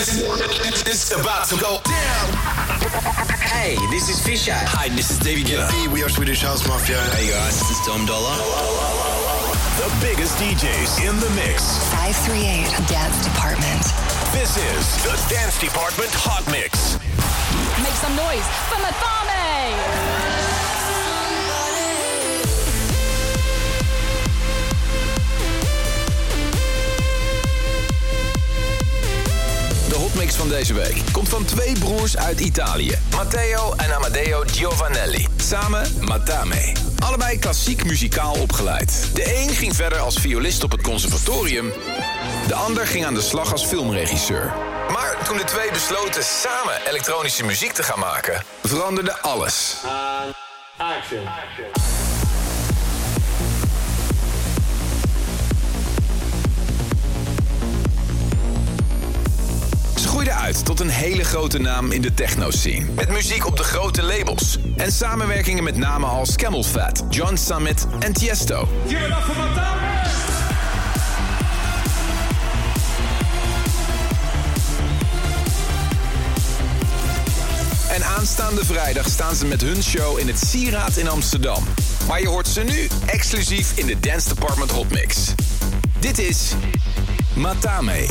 It's about to go down. Hey, this is Fisher. Hi, this is David Guetta. Hey, we are Swedish House Mafia. Hey guys, this is Dom Dollar. The biggest DJs in the mix. 538 Dance Department. This is the Dance Department Hot Mix. Make some noise for Madame! Van deze week komt van twee broers uit Italië. Matteo en Amadeo Giovanelli. Samen Matame. Allebei klassiek muzikaal opgeleid. De een ging verder als violist op het conservatorium. De ander ging aan de slag als filmregisseur. Maar toen de twee besloten samen elektronische muziek te gaan maken, veranderde alles. Ze groeiden uit tot een hele grote naam in de techno-scene. Met muziek op de grote labels. En samenwerkingen met namen als Camel Fat, John Summit en Tiesto. En aanstaande vrijdag staan ze met hun show in het Sieraad in Amsterdam. Maar je hoort ze nu exclusief in de Dance Department Hot Mix. Dit is Matame.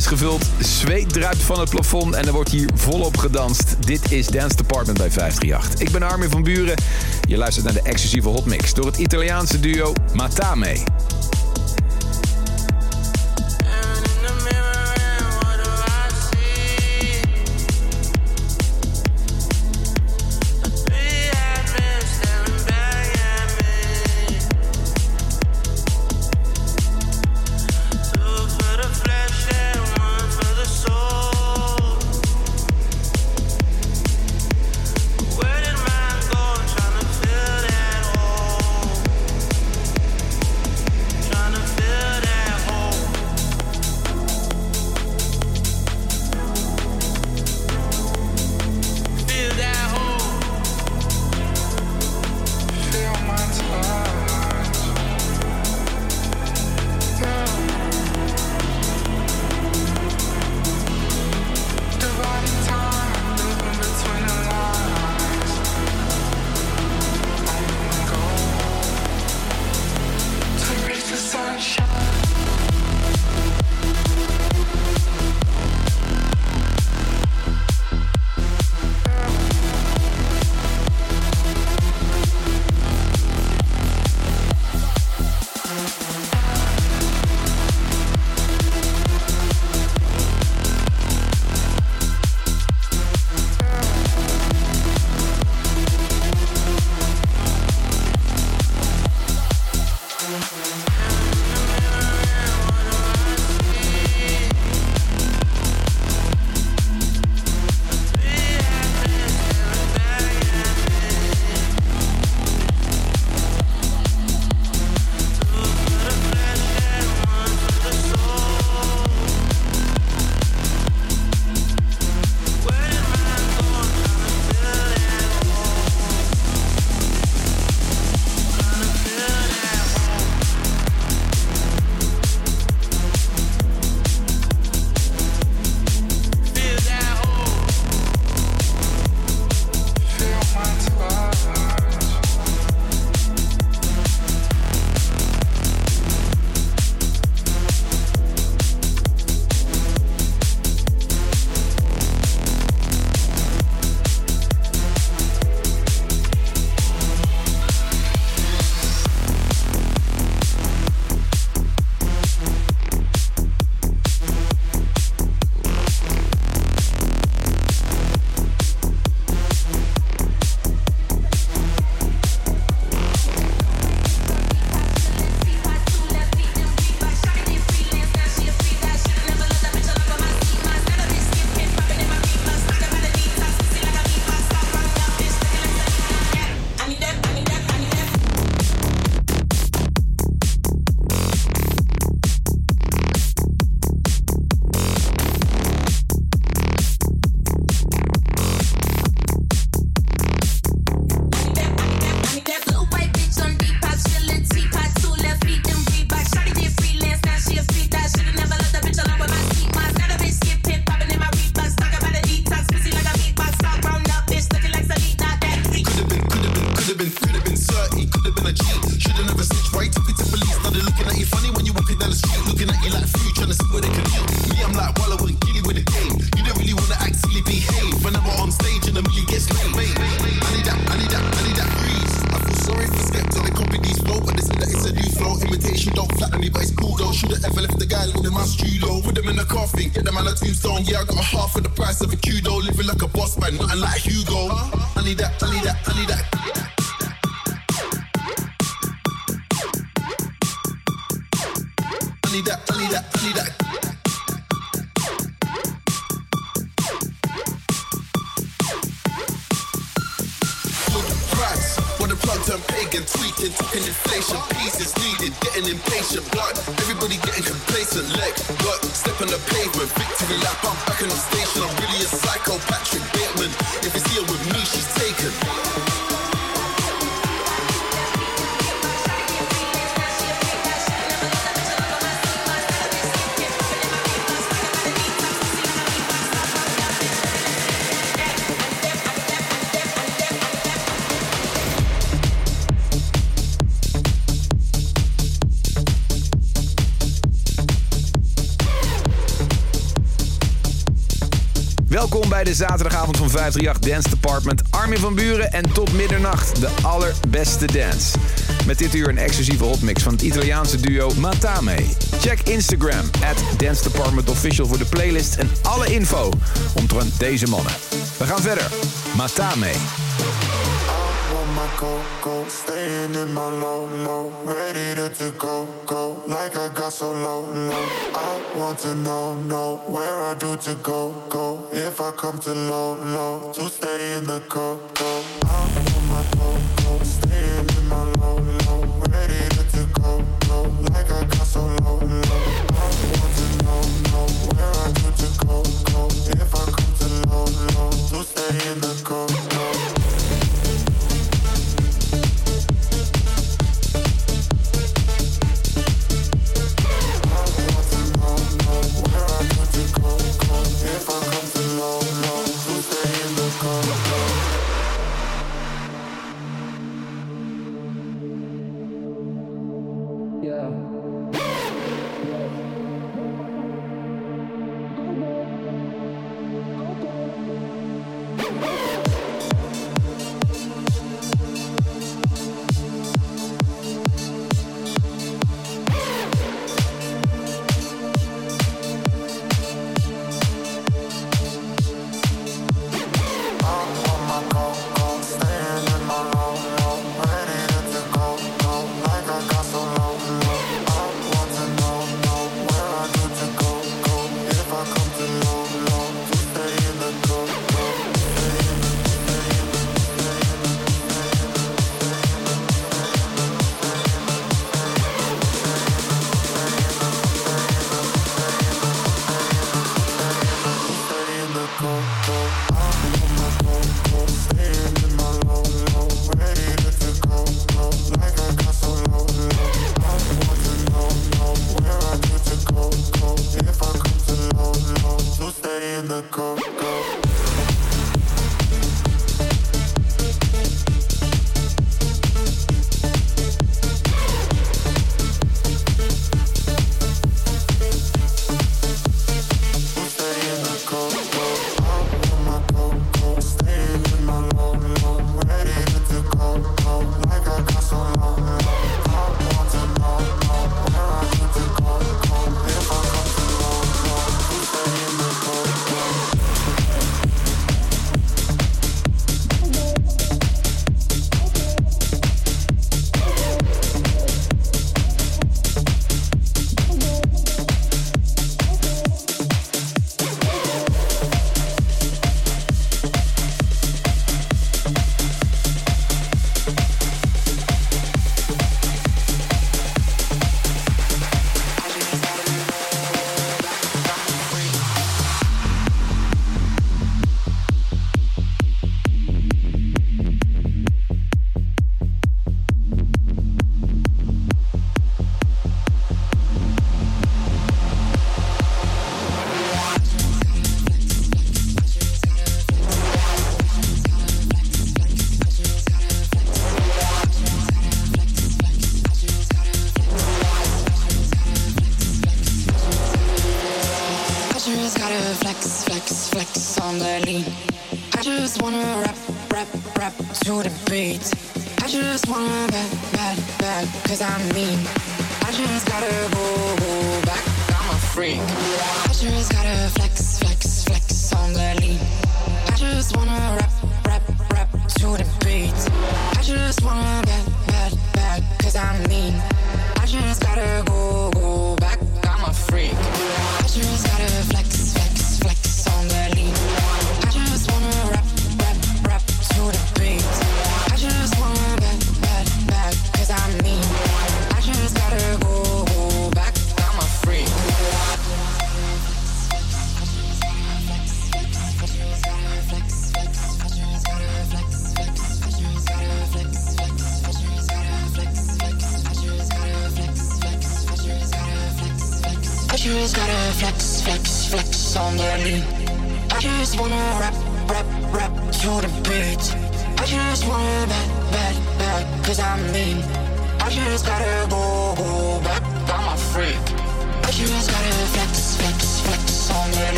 Is gevuld. Zweet druipt van het plafond en er wordt hier volop gedanst. Dit is Dance Department bij 538. Ik ben Armin van Buren. Je luistert naar de exclusieve hotmix door het Italiaanse duo Matame. Strulo. With them in the coffin, get them on a tombstone. Yeah, I got a half for the price of a kudo. Living like a boss man, nothing like Hugo. I need that, I need that, I need that. I need that, I need that, I need that. Getting inflation, peace is needed. Getting impatient, blood. Everybody getting complacent, leg work. Step on the pavement, zaterdagavond van 538 Dance Department. Armin van Buren en tot middernacht de allerbeste dance. Met dit uur een exclusieve hotmix van het Italiaanse duo Matame. Check Instagram, at Dance Department Official voor de playlist en alle info omtrent deze mannen. We gaan verder. Matame. Go, go, staying in my low, low, ready to, to go, go, like I got so low, low. I want to know, know where I do to go, go, if I come to low, low, to stay in the go, go. Want my just gotta go, back, I'm a freak. I just gotta flex, flex, flex on the. I just wanna rap, rap, rap to the beat. I just wanna back, back, cause I'm mean. I just gotta go,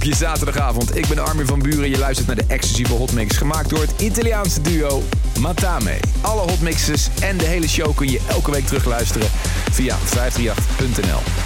op je zaterdagavond. Ik ben Armin van Buren. Je luistert naar de exclusieve hotmix gemaakt door het Italiaanse duo Matame. Alle hotmixes en de hele show kun je elke week terugluisteren via 538.nl.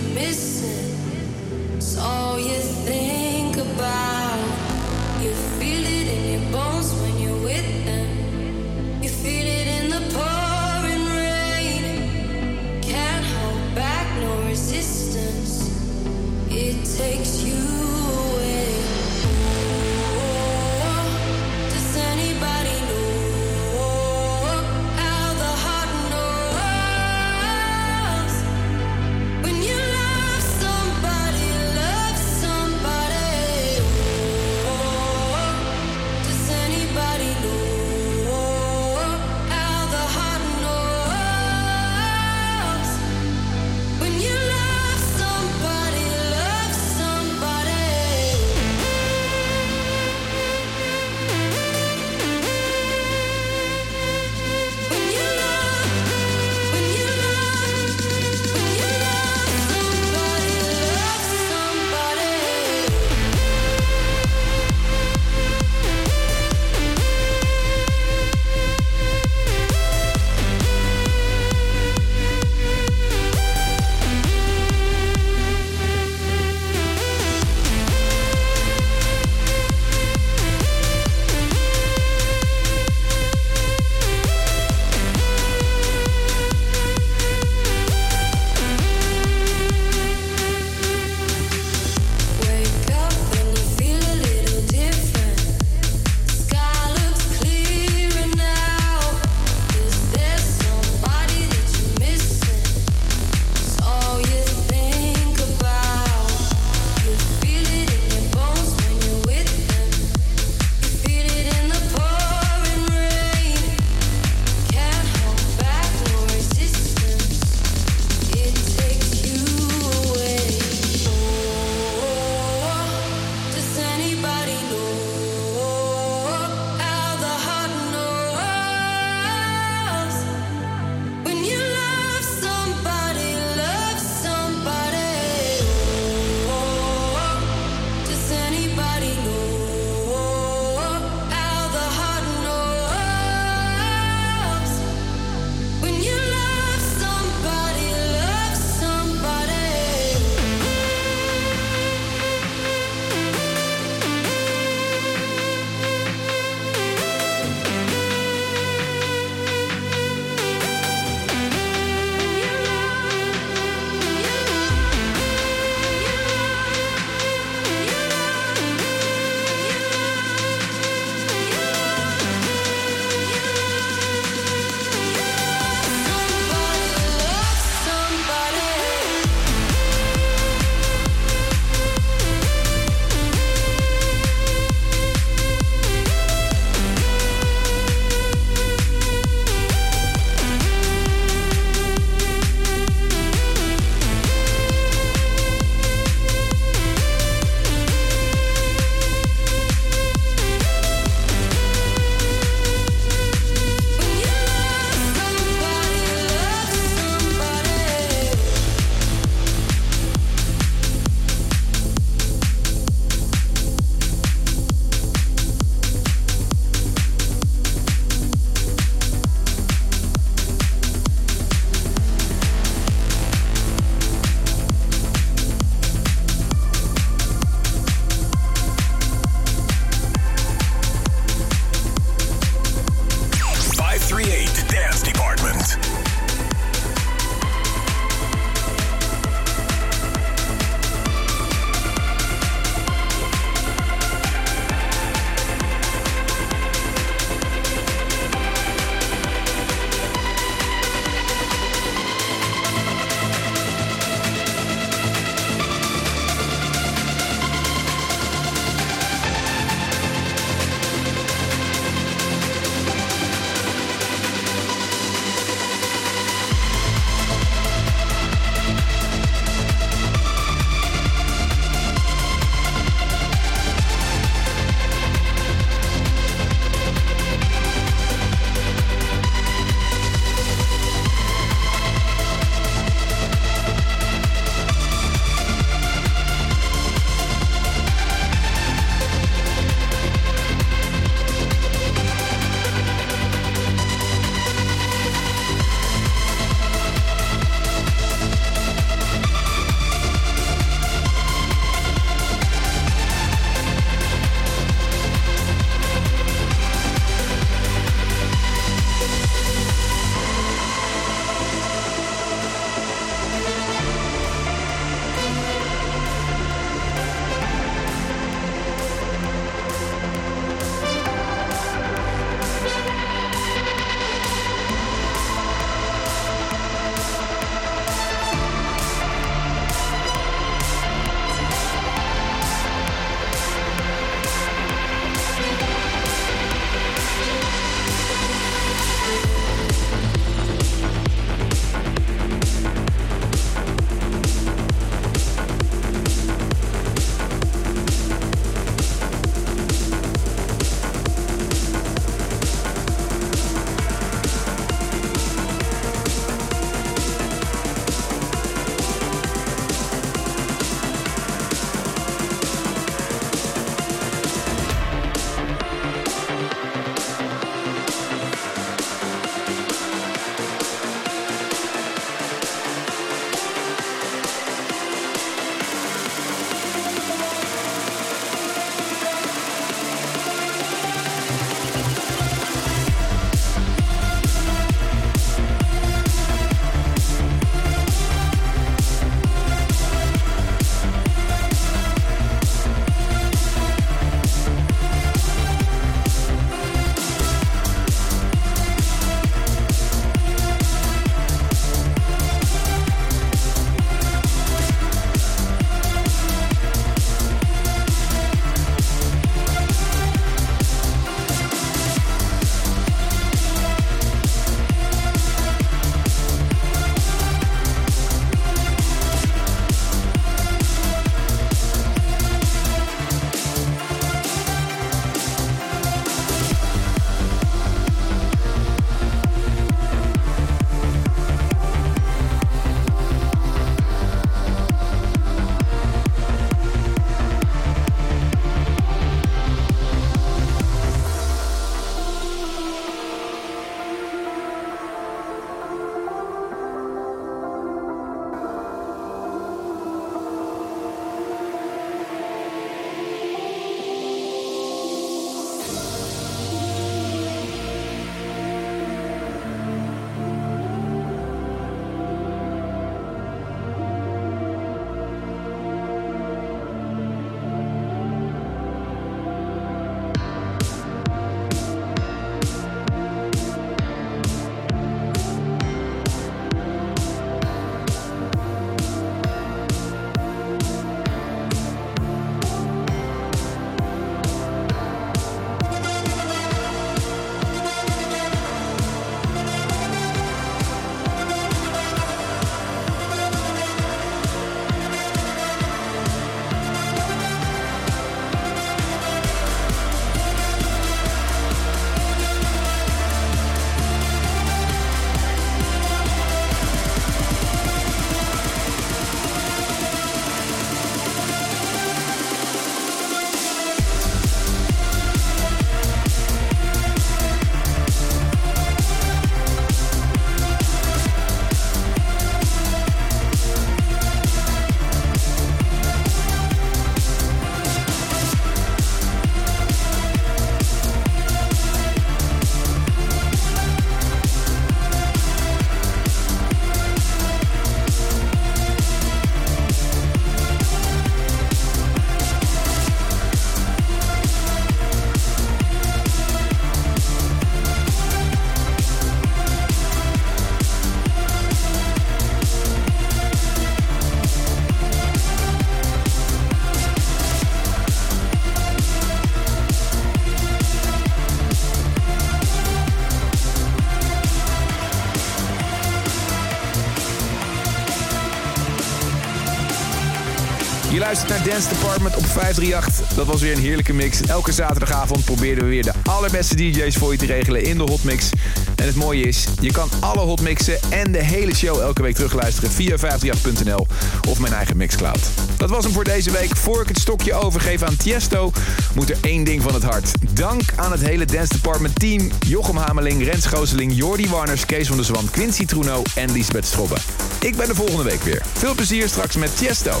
Je luistert naar Dance Department op 538. Dat was weer een heerlijke mix. Elke zaterdagavond probeerden we weer de allerbeste DJ's voor je te regelen in de hotmix. En het mooie is, je kan alle hotmixen en de hele show elke week terugluisteren via 538.nl of mijn eigen Mixcloud. Dat was hem voor deze week. Voor ik het stokje overgeef aan Tiesto, moet er één ding van het hart. Dank aan het hele Dance Department team. Jochem Hameling, Rens Gooseling, Jordi Warners, Kees van der Zwan, Quincy Truno en Lisbeth Strobbe. Ik ben de volgende week weer. Veel plezier straks met Tiesto.